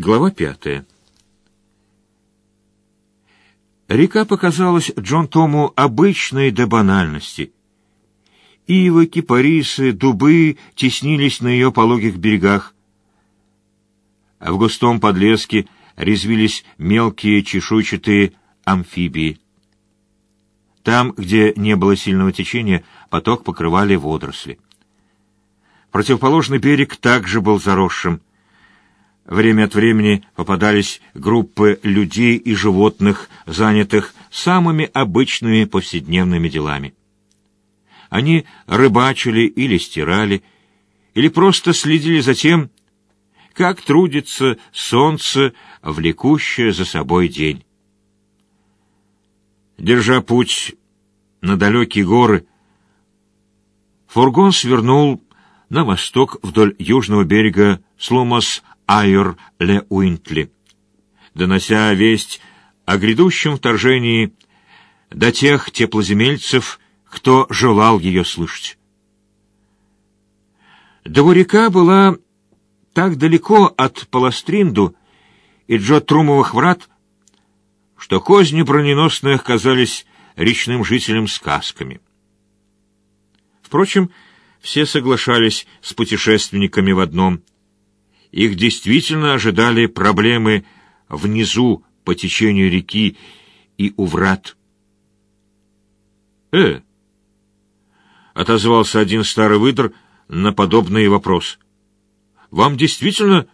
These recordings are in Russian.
Глава пятая. Река показалась Джон Тому обычной до банальности. Ивы, кипарисы, дубы теснились на ее пологих берегах, а в густом подлеске резвились мелкие чешуйчатые амфибии. Там, где не было сильного течения, поток покрывали водоросли. Противоположный берег также был заросшим. Время от времени попадались группы людей и животных, занятых самыми обычными повседневными делами. Они рыбачили или стирали, или просто следили за тем, как трудится солнце, влекущее за собой день. Держа путь на далекие горы, фургон свернул на восток вдоль южного берега Сломас Айор Ле Уинтли, донося весть о грядущем вторжении до тех теплоземельцев, кто желал ее слышать. Доворека была так далеко от Паластринду и Джо Трумовых врат, что козни броненосных казались речным жителям сказками. Впрочем, все соглашались с путешественниками в одном. Их действительно ожидали проблемы внизу по течению реки и у врат. «Э!» — отозвался один старый выдр на подобный вопрос. «Вам действительно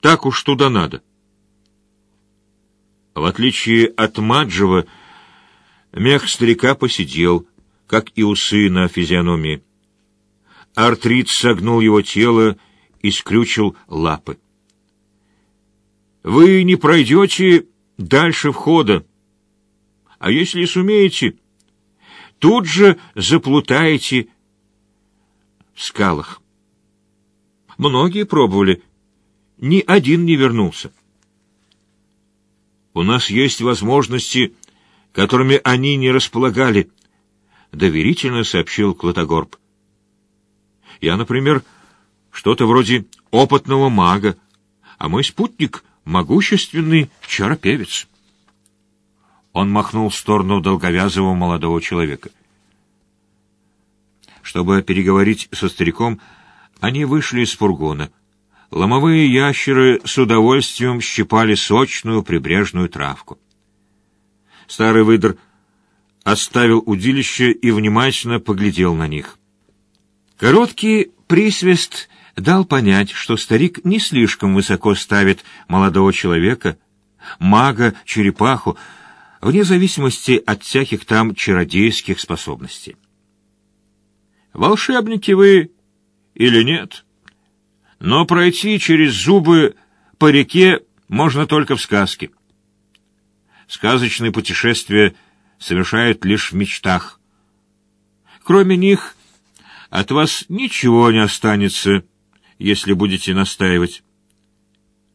так уж туда надо?» В отличие от Маджева, мех старика посидел, как и усы на физиономии. Артрит согнул его тело и скрючил лапы. «Вы не пройдете дальше входа, а если сумеете, тут же заплутаете в скалах. Многие пробовали, ни один не вернулся. У нас есть возможности, которыми они не располагали, — доверительно сообщил Клотогорб. Я, например, что-то вроде опытного мага, а мой спутник — могущественный чаропевец. Он махнул в сторону долговязого молодого человека. Чтобы переговорить со стариком, они вышли из фургона — Ломовые ящеры с удовольствием щипали сочную прибрежную травку. Старый выдр оставил удилище и внимательно поглядел на них. Короткий присвист дал понять, что старик не слишком высоко ставит молодого человека, мага, черепаху, вне зависимости от всяких там чародейских способностей. «Волшебники вы или нет?» но пройти через зубы по реке можно только в сказке. Сказочные путешествия совершают лишь в мечтах. Кроме них, от вас ничего не останется, если будете настаивать.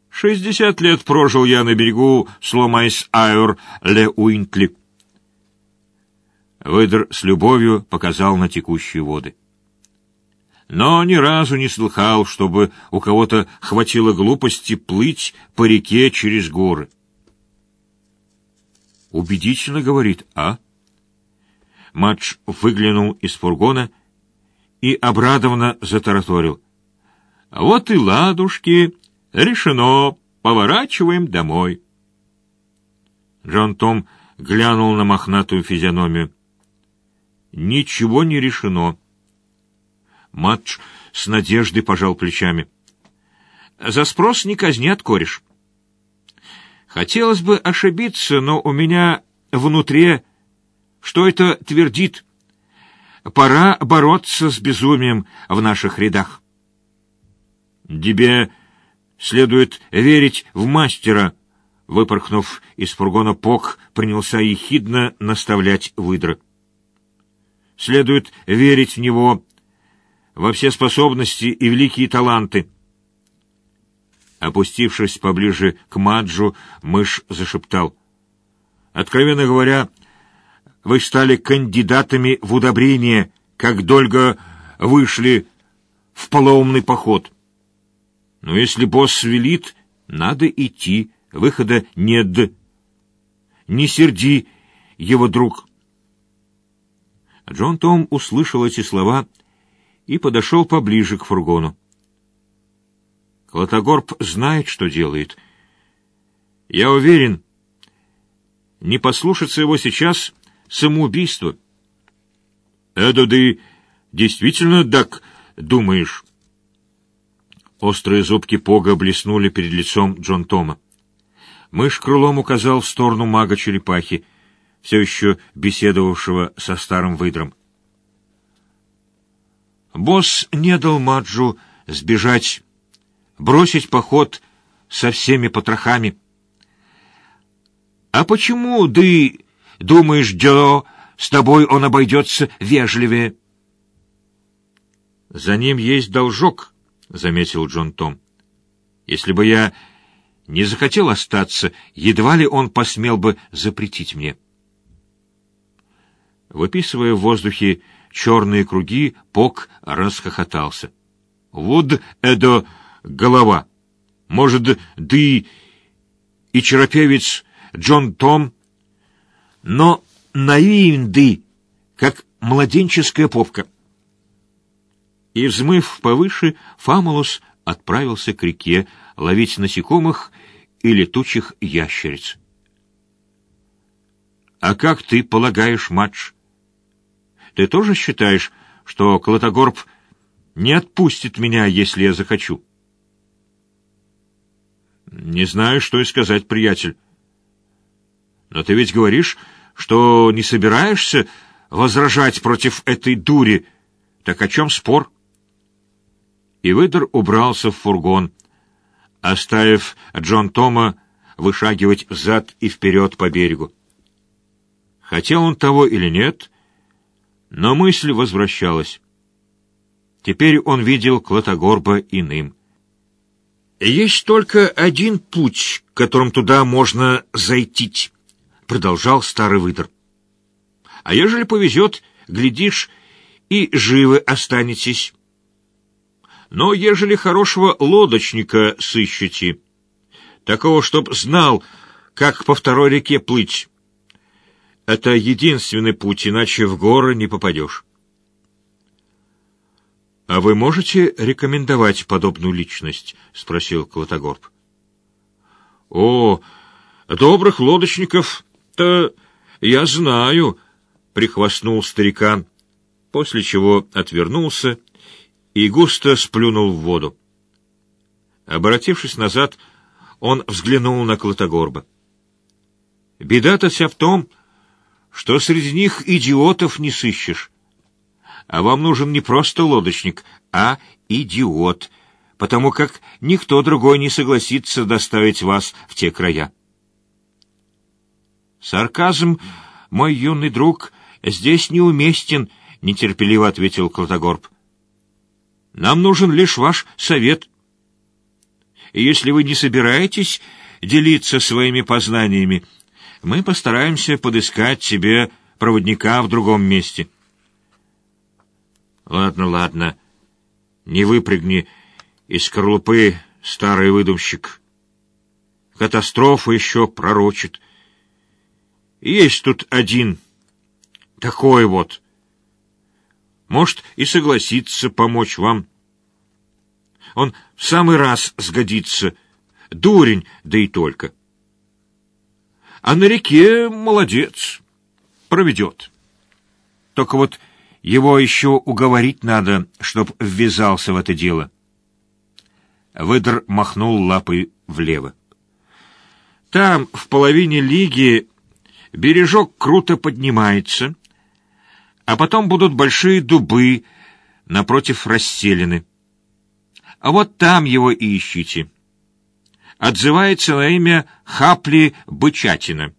Шестьдесят лет прожил я на берегу Сломайс-Айор Ле Уинтли. Выдр с любовью показал на текущие воды но ни разу не слыхал, чтобы у кого-то хватило глупости плыть по реке через горы. Убедительно говорит, а? Матч выглянул из фургона и обрадованно затараторил. Вот и ладушки, решено, поворачиваем домой. Джон Том глянул на мохнатую физиономию. Ничего не решено. Матч с надеждой пожал плечами. «За спрос не казнят, кореш. Хотелось бы ошибиться, но у меня внутри что это твердит. Пора бороться с безумием в наших рядах. Тебе следует верить в мастера, выпорхнув из фургона Пок, принялся ехидно наставлять выдры. Следует верить в него во все способности и великие таланты. Опустившись поближе к Маджу, мышь зашептал. «Откровенно говоря, вы стали кандидатами в удобрение, как дольго вышли в полоумный поход. Но если босс велит, Надо идти, выхода нет. Не серди его, друг. Джон Том услышал эти слова и подошел поближе к фургону. Клотогорб знает, что делает. Я уверен, не послушаться его сейчас — самоубийство. Это ты действительно так думаешь? Острые зубки Пога блеснули перед лицом Джон Тома. Мышь крылом указал в сторону мага-черепахи, все еще беседовавшего со старым выдром. Босс не дал Маджу сбежать, бросить поход со всеми потрохами. «А почему ты думаешь, Джо, с тобой он обойдется вежливее?» «За ним есть должок», — заметил Джон Том. «Если бы я не захотел остаться, едва ли он посмел бы запретить мне». Выписывая в воздухе черные круги, Пок расхохотался. «Вот это голова! Может, ты и черопевец Джон Том, но наивен ты, как младенческая попка». И, взмыв повыше, Фамулус отправился к реке ловить насекомых и летучих ящериц. «А как ты полагаешь, матч? Ты тоже считаешь, что Клотогорб не отпустит меня, если я захочу?» «Не знаю, что и сказать, приятель. Но ты ведь говоришь, что не собираешься возражать против этой дури. Так о чем спор?» И выдр убрался в фургон, оставив Джон Тома вышагивать взад и вперед по берегу. Хотел он того или нет, но мысль возвращалась. Теперь он видел Клотогорба иным. «Есть только один путь, которым туда можно зайти», — продолжал старый выдр. «А ежели повезет, глядишь, и живы останетесь. Но ежели хорошего лодочника сыщете, такого, чтоб знал, как по второй реке плыть, это единственный путь, иначе в горы не попадешь. — А вы можете рекомендовать подобную личность? — спросил Клотогорб. — О, добрых лодочников-то я знаю, — прихвастнул старикан, после чего отвернулся и густо сплюнул в воду. Обратившись назад, он взглянул на Клотогорба. «Беда-то вся в том, что среди них идиотов не сыщешь. А вам нужен не просто лодочник, а идиот, потому как никто другой не согласится доставить вас в те края». «Сарказм, мой юный друг, здесь неуместен», — нетерпеливо ответил Клотогорб. Нам нужен лишь ваш совет. И если вы не собираетесь делиться своими познаниями, мы постараемся подыскать себе проводника в другом месте. Ладно, ладно, не выпрыгни из скорлупы, старый выдумщик. Катастрофа еще пророчит. Есть тут один, такой вот — может, и согласится помочь вам. Он в самый раз сгодится. Дурень, да и только. А на реке молодец. Проведет. Только вот его еще уговорить надо, чтоб ввязался в это дело. Выдр махнул лапой влево. Там, в половине лиги, бережок круто поднимается — а потом будут большие дубы напротив расселены. А вот там его и ищите. Отзывается на имя Хапли Бычатина.